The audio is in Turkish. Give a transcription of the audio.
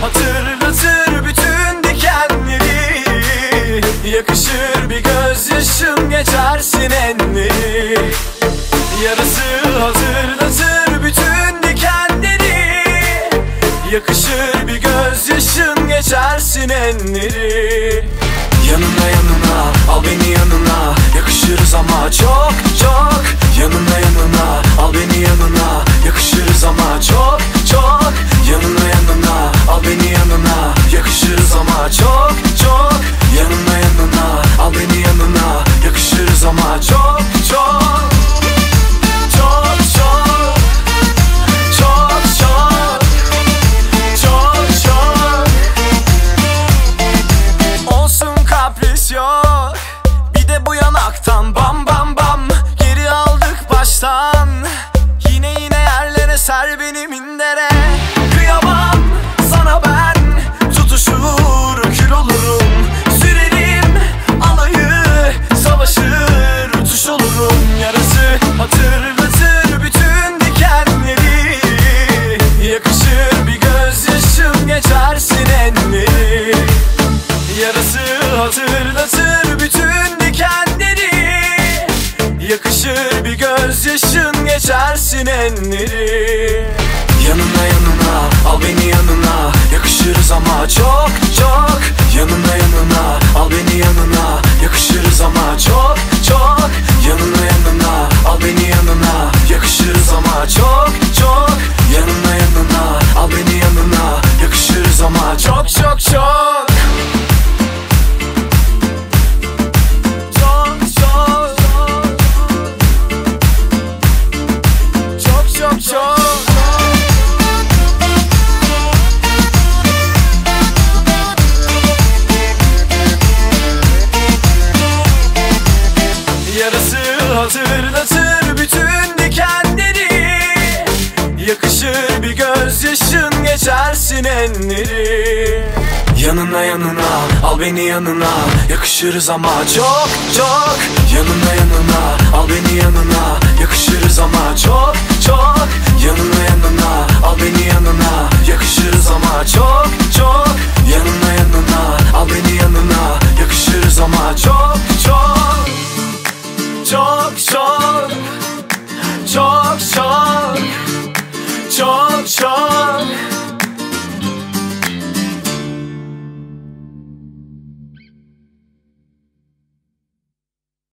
Hatırlatır bütün dikenleri. Yakışır bir gözyaşım geçersin enleri Yarası hatırlatır bütün dikenleri. Yakışır bir gözyaşın geçersin enleri Yanına yanına al Kıyamam sana ben. Tutuşur kül olurum. Sürerim alayı Savaşır uçuş olurum. Yarası hatırlatır bütün dikenleri. Yakışır bir gözyaşım geçersin enleri Yarası hatırlatır bütün dikenleri. Yakışır bir gözyaşın geçersin enleri Yanına yanına al beni yanına. Yakışırız ama çok çok. Yanına yanına al beni yanına. Yakışırız ama çok Yarası hatırlatır bütün dikenleri. Yakışır bir gözyaşın geçersin enleri Yanına yanına al beni yanına. Yakışırız ama çok çok. Yanına yanına al beni yanına. Yakışırız ama çok çok